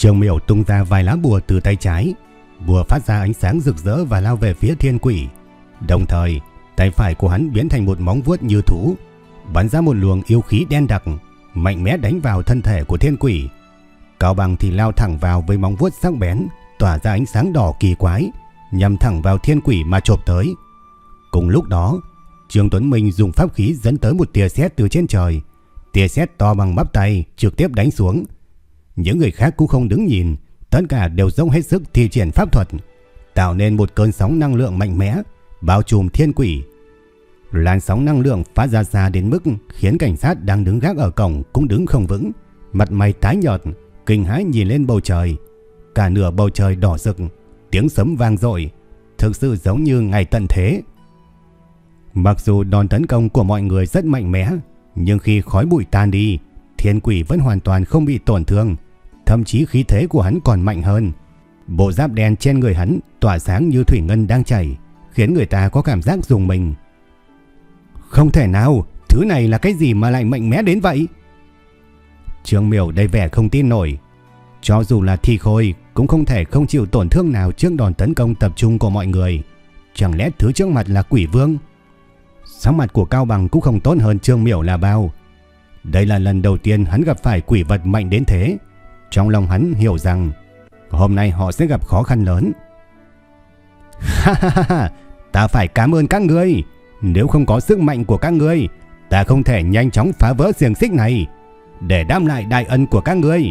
Trường miểu tung ra vài lá bùa từ tay trái. Bùa phát ra ánh sáng rực rỡ và lao về phía thiên quỷ. Đồng thời, tay phải của hắn biến thành một móng vuốt như thú. Bắn ra một luồng yêu khí đen đặc, mạnh mẽ đánh vào thân thể của thiên quỷ. Cao bằng thì lao thẳng vào với móng vuốt sắc bén, tỏa ra ánh sáng đỏ kỳ quái, nhằm thẳng vào thiên quỷ mà chộp tới. Cùng lúc đó, Trương Tuấn Minh dùng pháp khí dẫn tới một tia sét từ trên trời. Tia sét to bằng bắp tay trực tiếp đánh xuống, những người khác cũng không đứng nhìn, tất cả đều dốc hết sức thi triển pháp thuật, tạo nên một cơn sóng năng lượng mạnh mẽ, bao trùm thiên quỷ. Làn sóng năng lượng phát ra xa đến mức khiến cảnh sát đang đứng gác ở cổng cũng đứng không vững, mặt mày tái nhợt, kinh hãi nhìn lên bầu trời. Cả nửa bầu trời đỏ rực, tiếng sấm vang dội, thực sự giống như ngày tận thế. Mặc dù đòn tấn công của mọi người rất mạnh mẽ, nhưng khi khói bụi tan đi, thiên quỷ vẫn hoàn toàn không bị tổn thương, thậm chí khí thế của hắn còn mạnh hơn. Bộ giáp đen trên người hắn tỏa sáng như thủy ngân đang chảy, khiến người ta có cảm giác dùng mình. Không thể nào, thứ này là cái gì mà lại mạnh mẽ đến vậy? Trương Miểu đầy vẻ không tin nổi. Cho dù là thi khôi cũng không thể không chịu tổn thương nào trước đòn tấn công tập trung của mọi người. Chẳng lẽ thứ trước mặt là quỷ vương? Sáng mặt của Cao Bằng cũng không tốt hơn Trương Miểu là bao. Đây là lần đầu tiên hắn gặp phải quỷ vật mạnh đến thế. Trong lòng hắn hiểu rằng hôm nay họ sẽ gặp khó khăn lớn. Ha ha ha, ha ta phải cảm ơn các ngươi. Nếu không có sức mạnh của các ngươi, ta không thể nhanh chóng phá vỡ xiềng xích này. Để đam lại đại ân của các ngươi,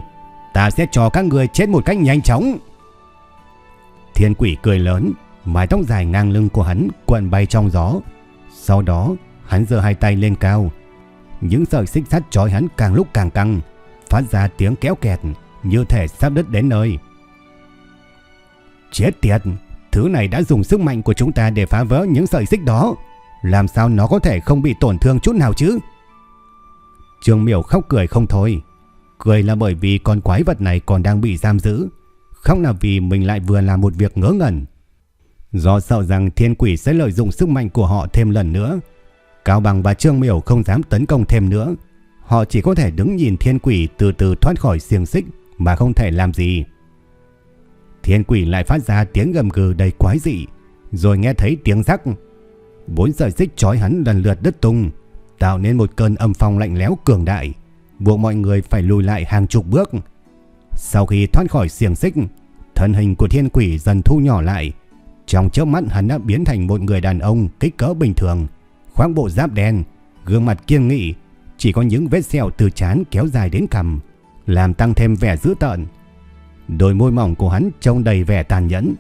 ta sẽ cho các ngươi chết một cách nhanh chóng. Thiên quỷ cười lớn, mái tóc dài ngang lưng của hắn cuộn bay trong gió. Sau đó, hắn giơ hai tay lên cao. Những sợi xích sắt trói hắn càng lúc càng căng, phát ra tiếng kéo kẹt, như thể sắp đứt đến nơi. Chết tiệt, thứ này đã dùng sức mạnh của chúng ta để phá vỡ những sợi xích đó. Làm sao nó có thể không bị tổn thương chút nào chứ? Trương Miểu khóc cười không thôi. Cười là bởi vì con quái vật này còn đang bị giam giữ. Khóc là vì mình lại vừa làm một việc ngớ ngẩn. Do sợ rằng thiên quỷ sẽ lợi dụng sức mạnh của họ thêm lần nữa. Cao Bằng và Trương Miểu không dám tấn công thêm nữa. Họ chỉ có thể đứng nhìn thiên quỷ từ từ thoát khỏi xiềng xích mà không thể làm gì. Thiên quỷ lại phát ra tiếng gầm gừ đầy quái dị, rồi nghe thấy tiếng rắc. Bốn sợi xích trói hắn lần lượt đứt tung, tạo nên một cơn âm phong lạnh lẽo cường đại, buộc mọi người phải lùi lại hàng chục bước. Sau khi thoát khỏi xiềng xích, thân hình của thiên quỷ dần thu nhỏ lại. Trong chớp mắt hắn đã biến thành một người đàn ông kích cỡ bình thường, khoác bộ giáp đen, gương mặt kiên nghị, chỉ có những vết sẹo từ trán kéo dài đến cằm làm tăng thêm vẻ dữ tợn. Đôi môi mỏng của hắn trông đầy vẻ tàn nhẫn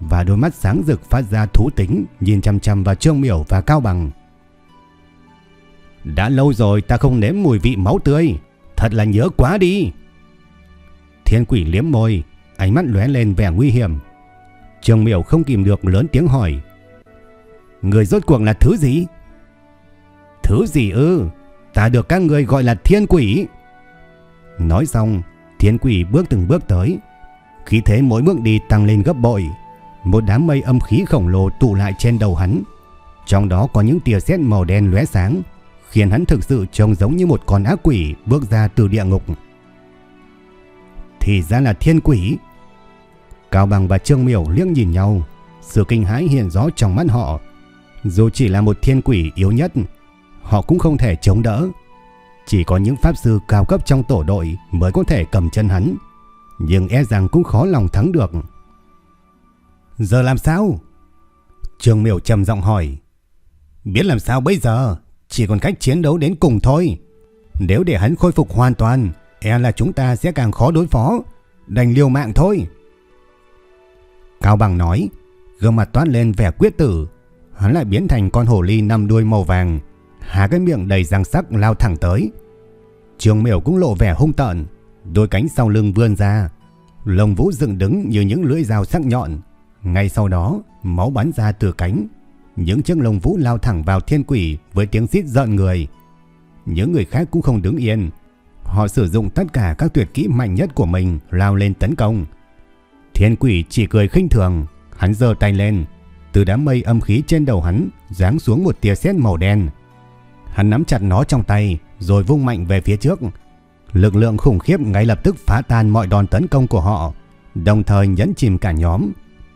và đôi mắt sáng rực phát ra thú tính nhìn chăm chăm vào Trương Miểu và Cao Bằng. Đã lâu rồi ta không nếm mùi vị máu tươi, thật là nhớ quá đi. Thiên quỷ liếm môi, ánh mắt lóe lên vẻ nguy hiểm. Trương Miểu không kìm được lớn tiếng hỏi. Người rốt cuộc là thứ gì? Thứ gì ư? Ta được các người gọi là thiên quỷ. Nói xong, thiên quỷ bước từng bước tới. Khí thế mỗi bước đi tăng lên gấp bội. Một đám mây âm khí khổng lồ tụ lại trên đầu hắn. Trong đó có những tia sét màu đen lóe sáng, khiến hắn thực sự trông giống như một con ác quỷ bước ra từ địa ngục. Thì ra là thiên quỷ. Cao Bằng và Trương Miểu liếc nhìn nhau, sự kinh hãi hiện rõ trong mắt họ. Dù chỉ là một thiên quỷ yếu nhất, họ cũng không thể chống đỡ. Chỉ có những pháp sư cao cấp trong tổ đội mới có thể cầm chân hắn, nhưng e rằng cũng khó lòng thắng được. Giờ làm sao? Trương Miểu trầm giọng hỏi. Biết làm sao bây giờ? Chỉ còn cách chiến đấu đến cùng thôi. Nếu để hắn khôi phục hoàn toàn, e là chúng ta sẽ càng khó đối phó. Đành liều mạng thôi. Cao Bằng nói, gương mặt toát lên vẻ quyết tử. Hắn lại biến thành con hổ ly năm đuôi màu vàng, há cái miệng đầy răng sắc lao thẳng tới. Trường miểu cũng lộ vẻ hung tợn, đôi cánh sau lưng vươn ra, lồng vũ dựng đứng như những lưỡi dao sắc nhọn. Ngay sau đó, máu bắn ra từ cánh, những chiếc lồng vũ lao thẳng vào thiên quỷ với tiếng xít giận người. Những người khác cũng không đứng yên, họ sử dụng tất cả các tuyệt kỹ mạnh nhất của mình lao lên tấn công. Thiên quỷ chỉ cười khinh thường, hắn giơ tay lên, từ đám mây âm khí trên đầu hắn giáng xuống một tia sét màu đen. Hắn nắm chặt nó trong tay, rồi vung mạnh về phía trước. Lực lượng khủng khiếp ngay lập tức phá tan mọi đòn tấn công của họ, đồng thời nhấn chìm cả nhóm.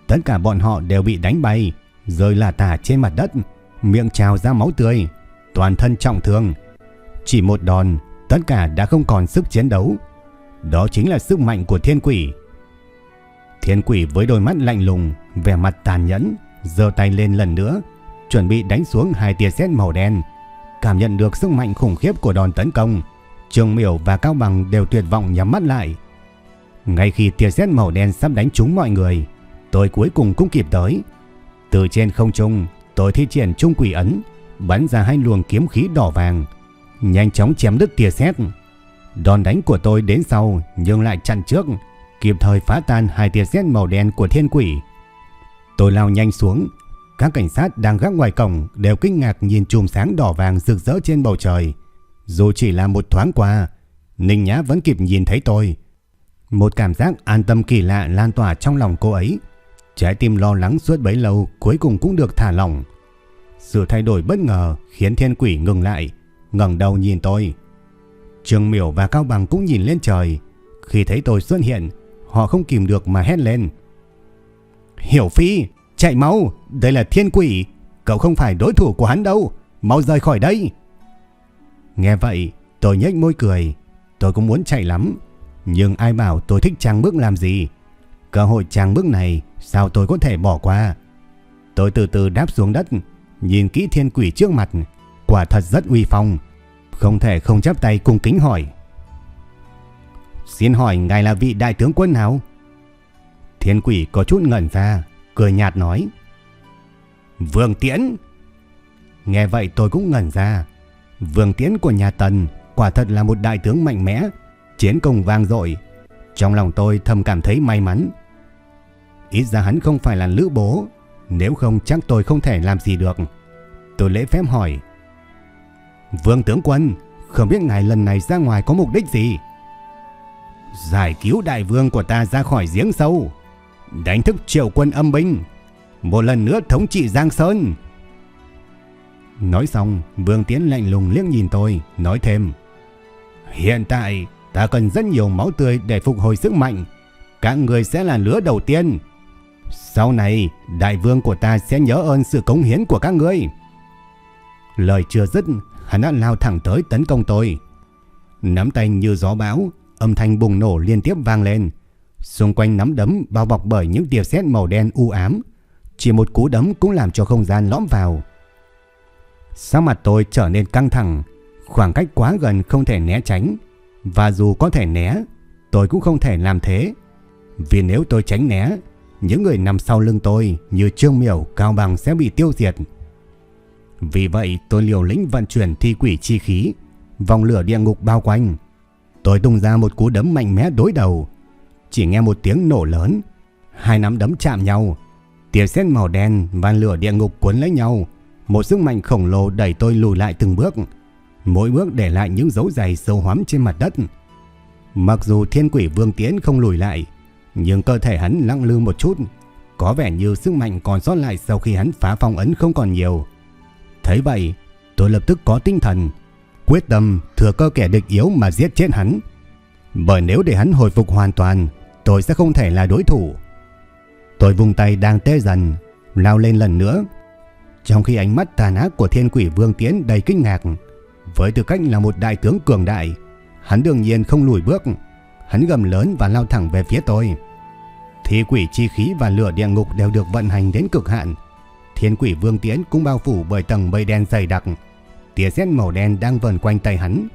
Tất cả bọn họ đều bị đánh bay, rơi lả tả trên mặt đất, miệng trào ra máu tươi, toàn thân trọng thương. Chỉ một đòn, tất cả đã không còn sức chiến đấu. Đó chính là sức mạnh của thiên quỷ. Thiên quỷ với đôi mắt lạnh lùng, vẻ mặt tàn nhẫn, giơ tay lên lần nữa, chuẩn bị đánh xuống hai tia sét màu đen. Cảm nhận được sức mạnh khủng khiếp của đòn tấn công, trương Miểu và Cao Bằng đều tuyệt vọng nhắm mắt lại. Ngay khi tia sét màu đen sắp đánh trúng mọi người, tôi cuối cùng cũng kịp tới. Từ trên không trung, tôi thi triển trung quỷ ấn, bắn ra hai luồng kiếm khí đỏ vàng, nhanh chóng chém đứt tia sét. Đòn đánh của tôi đến sau nhưng lại chặn trước, kịp thời phá tan hai tia sét màu đen của thiên quỷ. Tôi lao nhanh xuống, các cảnh sát đang gác ngoài cổng đều kinh ngạc nhìn chùm sáng đỏ vàng rực rỡ trên bầu trời. Dù chỉ là một thoáng qua, Ninh Nhã vẫn kịp nhìn thấy tôi. Một cảm giác an tâm kỳ lạ lan tỏa trong lòng cô ấy. Trái tim lo lắng suốt bấy lâu cuối cùng cũng được thả lỏng. Sự thay đổi bất ngờ khiến thiên quỷ ngừng lại, ngẩng đầu nhìn tôi. Trương Miểu và Cao Bằng cũng nhìn lên trời. Khi thấy tôi xuất hiện, họ không kìm được mà hét lên. Hiểu Phi, chạy mau, đây là thiên quỷ, cậu không phải đối thủ của hắn đâu, mau rời khỏi đây. Nghe vậy, tôi nhếch môi cười, tôi cũng muốn chạy lắm, nhưng ai bảo tôi thích trang bước làm gì. Cơ hội trang bước này sao tôi có thể bỏ qua. Tôi từ từ đáp xuống đất, nhìn kỹ thiên quỷ trước mặt, quả thật rất uy phong, không thể không chắp tay cung kính hỏi. Xin hỏi ngài là vị đại tướng quân nào? Thiên quỷ có chút ngẩn ra, cười nhạt nói. Vương Tiễn. Nghe vậy tôi cũng ngẩn ra. Vương Tiễn của nhà Tần quả thật là một đại tướng mạnh mẽ, chiến công vang dội. Trong lòng tôi thầm cảm thấy may mắn. Ít ra hắn không phải là lữ bố, nếu không chắc tôi không thể làm gì được. Tôi lễ phép hỏi. Vương tướng quân, không biết ngài lần này ra ngoài có mục đích gì? Giải cứu đại vương của ta ra khỏi giếng sâu đánh thức triệu quân âm binh, một lần nữa thống trị Giang Sơn. Nói xong, Vương Tiến lạnh lùng liếc nhìn tôi, nói thêm. Hiện tại, ta cần rất nhiều máu tươi để phục hồi sức mạnh. Các người sẽ là lứa đầu tiên. Sau này, đại vương của ta sẽ nhớ ơn sự cống hiến của các ngươi. Lời chưa dứt, hắn đã lao thẳng tới tấn công tôi. Nắm tay như gió bão, âm thanh bùng nổ liên tiếp vang lên. Xung quanh nắm đấm bao bọc bởi những tia sét màu đen u ám. Chỉ một cú đấm cũng làm cho không gian lõm vào. Sắc mặt tôi trở nên căng thẳng. Khoảng cách quá gần không thể né tránh. Và dù có thể né, tôi cũng không thể làm thế. Vì nếu tôi tránh né, những người nằm sau lưng tôi như Trương Miểu, Cao Bằng sẽ bị tiêu diệt. Vì vậy tôi liều lĩnh vận chuyển thi quỷ chi khí, vòng lửa địa ngục bao quanh. Tôi tung ra một cú đấm mạnh mẽ đối đầu, chỉ nghe một tiếng nổ lớn, hai nắm đấm chạm nhau, tia sét màu đen và lửa địa ngục cuốn lấy nhau, một sức mạnh khổng lồ đẩy tôi lùi lại từng bước, mỗi bước để lại những dấu giày sâu hoắm trên mặt đất. Mặc dù Thiên Quỷ Vương Tiến không lùi lại, nhưng cơ thể hắn lăng lư một chút, có vẻ như sức mạnh còn sót lại sau khi hắn phá phong ấn không còn nhiều. Thấy vậy, tôi lập tức có tinh thần, quyết tâm thừa cơ kẻ địch yếu mà giết chết hắn. Bởi nếu để hắn hồi phục hoàn toàn, tôi sẽ không thể là đối thủ. Tôi vùng tay đang tê dần, lao lên lần nữa. Trong khi ánh mắt tàn ác của thiên quỷ Vương Tiến đầy kinh ngạc, với tư cách là một đại tướng cường đại, hắn đương nhiên không lùi bước. Hắn gầm lớn và lao thẳng về phía tôi. Thi quỷ chi khí và lửa địa ngục đều được vận hành đến cực hạn. Thiên quỷ vương tiến cũng bao phủ bởi tầng mây đen dày đặc. Tia sét màu đen đang vần quanh tay hắn.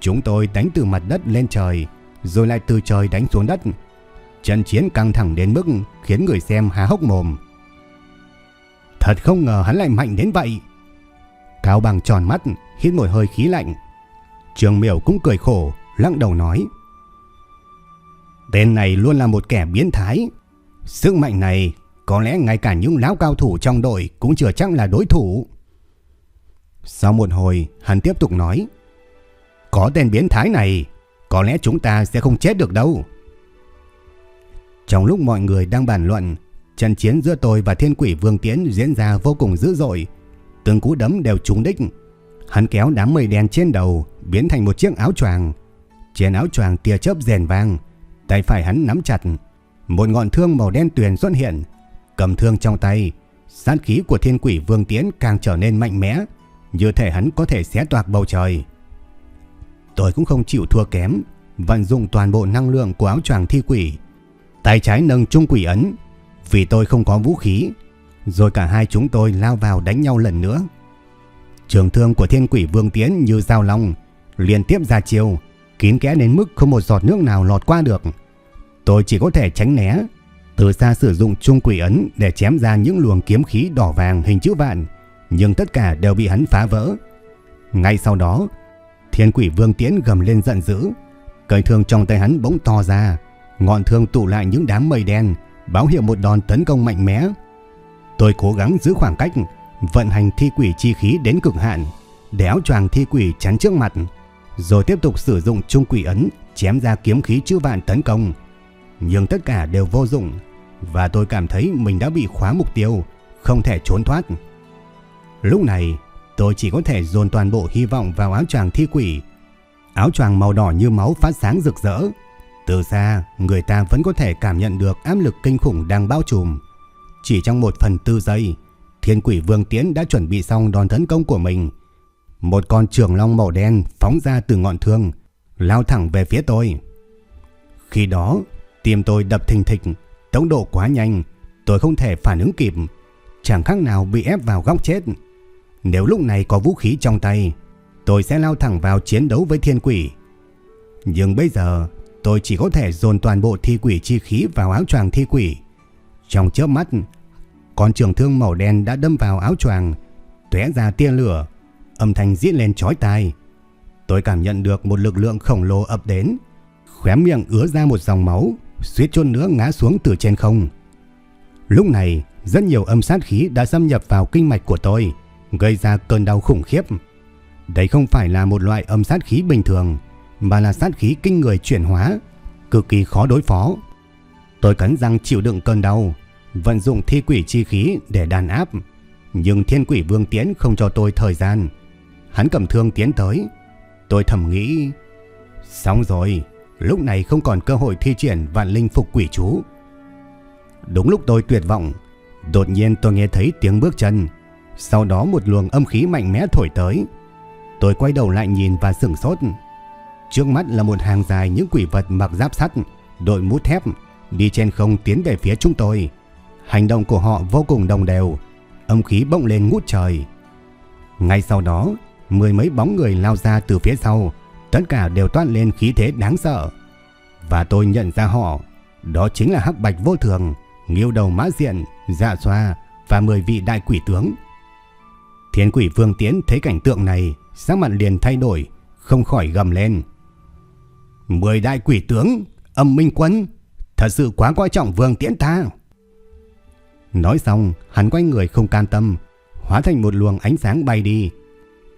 Chúng tôi đánh từ mặt đất lên trời, rồi lại từ trời đánh xuống đất. Trận chiến căng thẳng đến mức khiến người xem há hốc mồm. Thật không ngờ hắn lại mạnh đến vậy. Cao bằng tròn mắt, hít một hơi khí lạnh. Trường miểu cũng cười khổ, lắc đầu nói. Tên này luôn là một kẻ biến thái. Sức mạnh này có lẽ ngay cả những lão cao thủ trong đội cũng chưa chắc là đối thủ. Sau một hồi, hắn tiếp tục nói. Có tên biến thái này, có lẽ chúng ta sẽ không chết được đâu. Trong lúc mọi người đang bàn luận, trận chiến giữa tôi và thiên quỷ vương tiến diễn ra vô cùng dữ dội. Từng cú đấm đều trúng đích. Hắn kéo đám mây đen trên đầu, biến thành một chiếc áo choàng. Trên áo choàng tia chớp rèn vang, tay phải hắn nắm chặt. Một ngọn thương màu đen tuyền xuất hiện, cầm thương trong tay. Sát khí của thiên quỷ vương tiến càng trở nên mạnh mẽ, như thể hắn có thể xé toạc bầu trời. Tôi cũng không chịu thua kém, vận dụng toàn bộ năng lượng của áo choàng thi quỷ. Tay trái nâng trung quỷ ấn, vì tôi không có vũ khí. Rồi cả hai chúng tôi lao vào đánh nhau lần nữa. Trường thương của thiên quỷ vương tiến như dao long, liên tiếp ra chiều kín kẽ đến mức không một giọt nước nào lọt qua được. Tôi chỉ có thể tránh né, từ xa sử dụng trung quỷ ấn để chém ra những luồng kiếm khí đỏ vàng hình chữ vạn, nhưng tất cả đều bị hắn phá vỡ. Ngay sau đó, thiên quỷ vương tiến gầm lên giận dữ, cây thương trong tay hắn bỗng to ra, ngọn thương tụ lại những đám mây đen, báo hiệu một đòn tấn công mạnh mẽ. Tôi cố gắng giữ khoảng cách, vận hành thi quỷ chi khí đến cực hạn, để áo choàng thi quỷ chắn trước mặt, rồi tiếp tục sử dụng trung quỷ ấn chém ra kiếm khí chữ vạn tấn công. Nhưng tất cả đều vô dụng, và tôi cảm thấy mình đã bị khóa mục tiêu, không thể trốn thoát. Lúc này, tôi chỉ có thể dồn toàn bộ hy vọng vào áo choàng thi quỷ. Áo choàng màu đỏ như máu phát sáng rực rỡ. Từ xa, người ta vẫn có thể cảm nhận được áp lực kinh khủng đang bao trùm. Chỉ trong một phần tư giây, thiên quỷ vương tiến đã chuẩn bị xong đòn tấn công của mình. Một con trường long màu đen phóng ra từ ngọn thương, lao thẳng về phía tôi. Khi đó, tim tôi đập thình thịch, tốc độ quá nhanh, tôi không thể phản ứng kịp, chẳng khác nào bị ép vào góc chết. Nếu lúc này có vũ khí trong tay, tôi sẽ lao thẳng vào chiến đấu với thiên quỷ. Nhưng bây giờ, tôi chỉ có thể dồn toàn bộ thi quỷ chi khí vào áo choàng thi quỷ. Trong chớp mắt, con trường thương màu đen đã đâm vào áo choàng, tóe ra tia lửa, âm thanh rít lên chói tai. Tôi cảm nhận được một lực lượng khổng lồ ập đến, khóe miệng ứa ra một dòng máu, suýt chôn nữa ngã xuống từ trên không. Lúc này, rất nhiều âm sát khí đã xâm nhập vào kinh mạch của tôi, gây ra cơn đau khủng khiếp. Đây không phải là một loại âm sát khí bình thường, mà là sát khí kinh người chuyển hóa, cực kỳ khó đối phó. Tôi cắn răng chịu đựng cơn đau, vận dụng thi quỷ chi khí để đàn áp, nhưng thiên quỷ vương tiến không cho tôi thời gian. Hắn cầm thương tiến tới, tôi thầm nghĩ, xong rồi, lúc này không còn cơ hội thi triển vạn linh phục quỷ chú. Đúng lúc tôi tuyệt vọng, đột nhiên tôi nghe thấy tiếng bước chân, sau đó một luồng âm khí mạnh mẽ thổi tới. Tôi quay đầu lại nhìn và sửng sốt. Trước mắt là một hàng dài những quỷ vật mặc giáp sắt, đội mũ thép, đi trên không tiến về phía chúng tôi. Hành động của họ vô cùng đồng đều, âm khí bỗng lên ngút trời. Ngay sau đó, mười mấy bóng người lao ra từ phía sau, tất cả đều toát lên khí thế đáng sợ. Và tôi nhận ra họ, đó chính là Hắc Bạch Vô Thường, Nghiêu Đầu Mã Diện, Dạ Xoa và 10 vị đại quỷ tướng. Thiên quỷ Vương Tiến thấy cảnh tượng này, sắc mặt liền thay đổi, không khỏi gầm lên. Mười đại quỷ tướng, âm minh quân, thật sự quá coi trọng Vương tiễn ta. Nói xong, hắn quay người không can tâm, hóa thành một luồng ánh sáng bay đi.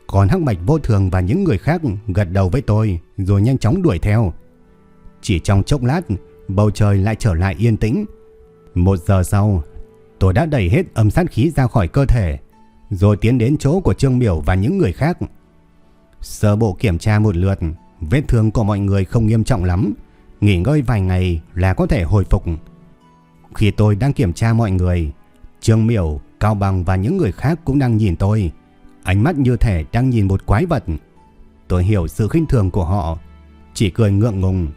Còn Hắc Bạch Vô Thường và những người khác gật đầu với tôi, rồi nhanh chóng đuổi theo. Chỉ trong chốc lát, bầu trời lại trở lại yên tĩnh. Một giờ sau, tôi đã đẩy hết âm sát khí ra khỏi cơ thể, rồi tiến đến chỗ của Trương Miểu và những người khác. Sơ bộ kiểm tra một lượt, vết thương của mọi người không nghiêm trọng lắm, nghỉ ngơi vài ngày là có thể hồi phục. Khi tôi đang kiểm tra mọi người, Trương Miểu, Cao Bằng và những người khác cũng đang nhìn tôi, ánh mắt như thể đang nhìn một quái vật. Tôi hiểu sự khinh thường của họ, chỉ cười ngượng ngùng.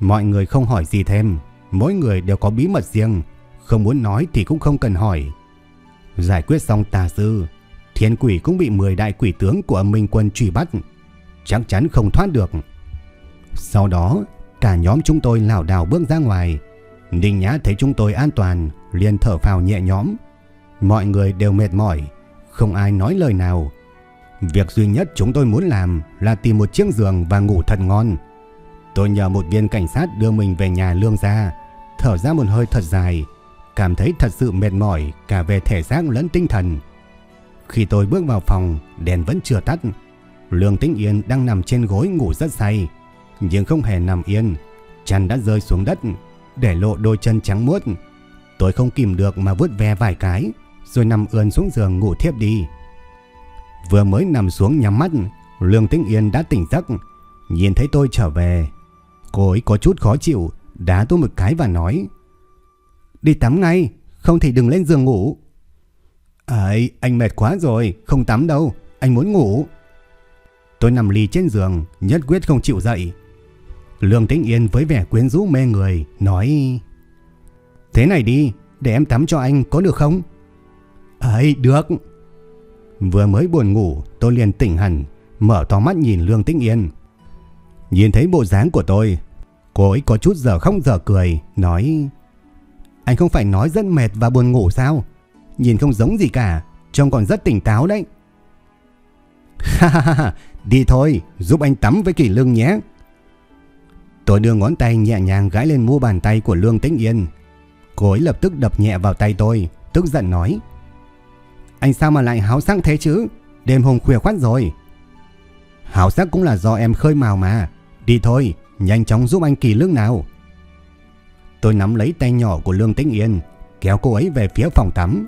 Mọi người không hỏi gì thêm, mỗi người đều có bí mật riêng, không muốn nói thì cũng không cần hỏi. Giải quyết xong tà sư, thiên quỷ cũng bị 10 đại quỷ tướng của âm minh quân truy bắt, chắc chắn không thoát được. Sau đó, cả nhóm chúng tôi lảo đảo bước ra ngoài. Ninh Nhã thấy chúng tôi an toàn, liền thở phào nhẹ nhõm. Mọi người đều mệt mỏi, không ai nói lời nào. Việc duy nhất chúng tôi muốn làm là tìm một chiếc giường và ngủ thật ngon. Tôi nhờ một viên cảnh sát đưa mình về nhà lương ra, thở ra một hơi thật dài, cảm thấy thật sự mệt mỏi cả về thể xác lẫn tinh thần. Khi tôi bước vào phòng, đèn vẫn chưa tắt. Lương Tĩnh Yên đang nằm trên gối ngủ rất say, nhưng không hề nằm yên, chăn đã rơi xuống đất, để lộ đôi chân trắng muốt. Tôi không kìm được mà vuốt ve vài cái, rồi nằm ườn xuống giường ngủ thiếp đi. Vừa mới nằm xuống nhắm mắt, Lương Tĩnh Yên đã tỉnh giấc, nhìn thấy tôi trở về. Cô ấy có chút khó chịu, đá tôi một cái và nói Đi tắm ngay, không thì đừng lên giường ngủ. Ấy, anh mệt quá rồi, không tắm đâu, anh muốn ngủ. Tôi nằm lì trên giường, nhất quyết không chịu dậy. Lương Tĩnh Yên với vẻ quyến rũ mê người, nói Thế này đi, để em tắm cho anh có được không? Ấy, được. Vừa mới buồn ngủ, tôi liền tỉnh hẳn, mở to mắt nhìn Lương Tĩnh Yên. Nhìn thấy bộ dáng của tôi, cô ấy có chút giờ không giờ cười, nói Anh không phải nói rất mệt và buồn ngủ sao? Nhìn không giống gì cả, trông còn rất tỉnh táo đấy. Ha ha ha, đi thôi, giúp anh tắm với kỳ lương nhé. Tôi đưa ngón tay nhẹ nhàng gãi lên mu bàn tay của Lương Tĩnh Yên. Cô ấy lập tức đập nhẹ vào tay tôi, tức giận nói. Anh sao mà lại háo sắc thế chứ? Đêm hôm khuya khoát rồi. Háo sắc cũng là do em khơi mào mà. Đi thôi, nhanh chóng giúp anh kỳ lương nào. Tôi nắm lấy tay nhỏ của Lương Tĩnh Yên, kéo cô ấy về phía phòng tắm.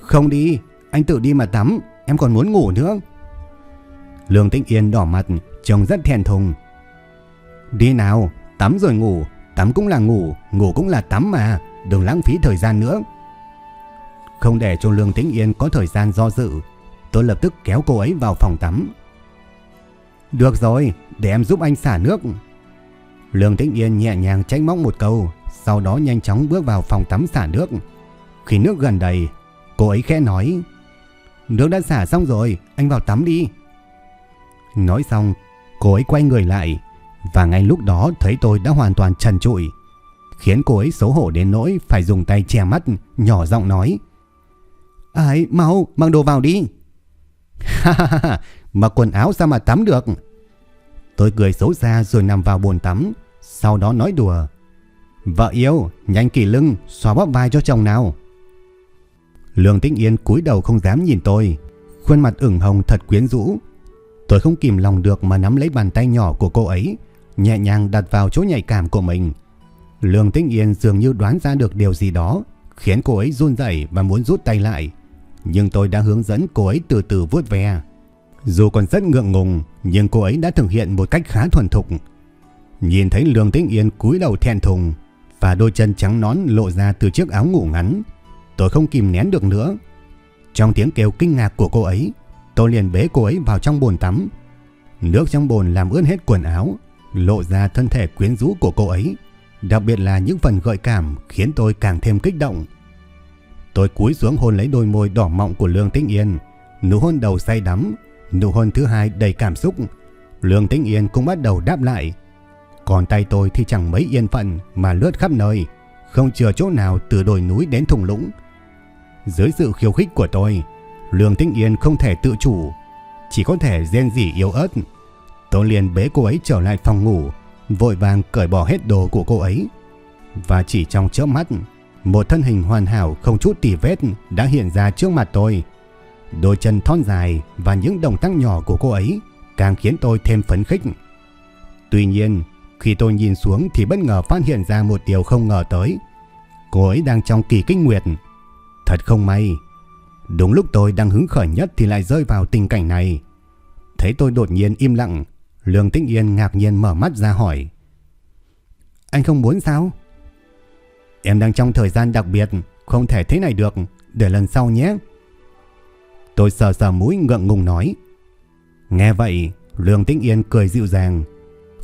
Không đi, anh tự đi mà tắm, em còn muốn ngủ nữa. Lương Tĩnh Yên đỏ mặt, trông rất thèn thùng. Đi nào, tắm rồi ngủ, tắm cũng là ngủ, ngủ cũng là tắm mà, đừng lãng phí thời gian nữa. Không để cho Lương Tĩnh Yên có thời gian do dự, tôi lập tức kéo cô ấy vào phòng tắm. Được rồi, để em giúp anh xả nước. Lương Tĩnh Yên nhẹ nhàng trách móc một câu, sau đó nhanh chóng bước vào phòng tắm xả nước. Khi nước gần đầy, cô ấy khẽ nói, Nước đã xả xong rồi, anh vào tắm đi. Nói xong, cô ấy quay người lại, và ngay lúc đó thấy tôi đã hoàn toàn trần trụi, khiến cô ấy xấu hổ đến nỗi phải dùng tay che mắt, nhỏ giọng nói, Ai, mau, mang đồ vào đi. Ha ha ha, mặc quần áo sao mà tắm được. Tôi cười xấu xa rồi nằm vào bồn tắm, sau đó nói đùa. Vợ yêu, nhanh kỳ lưng, xóa bóp vai cho chồng nào. Lương Tĩnh Yên cúi đầu không dám nhìn tôi, khuôn mặt ửng hồng thật quyến rũ. Tôi không kìm lòng được mà nắm lấy bàn tay nhỏ của cô ấy, nhẹ nhàng đặt vào chỗ nhạy cảm của mình. Lương Tĩnh Yên dường như đoán ra được điều gì đó, khiến cô ấy run rẩy và muốn rút tay lại nhưng tôi đã hướng dẫn cô ấy từ từ vuốt ve. Dù còn rất ngượng ngùng, nhưng cô ấy đã thực hiện một cách khá thuần thục. Nhìn thấy Lương Tĩnh Yên cúi đầu thẹn thùng và đôi chân trắng nón lộ ra từ chiếc áo ngủ ngắn, tôi không kìm nén được nữa. Trong tiếng kêu kinh ngạc của cô ấy, tôi liền bế cô ấy vào trong bồn tắm. Nước trong bồn làm ướt hết quần áo, lộ ra thân thể quyến rũ của cô ấy, đặc biệt là những phần gợi cảm khiến tôi càng thêm kích động. Tôi cúi xuống hôn lấy đôi môi đỏ mọng của Lương Tĩnh Yên. Nụ hôn đầu say đắm, nụ hôn thứ hai đầy cảm xúc. Lương Tĩnh Yên cũng bắt đầu đáp lại. Còn tay tôi thì chẳng mấy yên phận mà lướt khắp nơi, không chừa chỗ nào từ đồi núi đến thùng lũng. Dưới sự khiêu khích của tôi, Lương Tĩnh Yên không thể tự chủ, chỉ có thể rên rỉ yếu ớt. Tôi liền bế cô ấy trở lại phòng ngủ, vội vàng cởi bỏ hết đồ của cô ấy. Và chỉ trong chớp mắt, một thân hình hoàn hảo không chút tỉ vết đã hiện ra trước mặt tôi. Đôi chân thon dài và những động tác nhỏ của cô ấy càng khiến tôi thêm phấn khích. Tuy nhiên, khi tôi nhìn xuống thì bất ngờ phát hiện ra một điều không ngờ tới. Cô ấy đang trong kỳ kinh nguyệt. Thật không may. Đúng lúc tôi đang hứng khởi nhất thì lại rơi vào tình cảnh này. Thấy tôi đột nhiên im lặng, Lương Tĩnh Yên ngạc nhiên mở mắt ra hỏi. Anh không muốn sao? Em đang trong thời gian đặc biệt, không thể thế này được, để lần sau nhé. Tôi sờ sờ mũi ngượng ngùng nói. Nghe vậy, Lương Tĩnh Yên cười dịu dàng.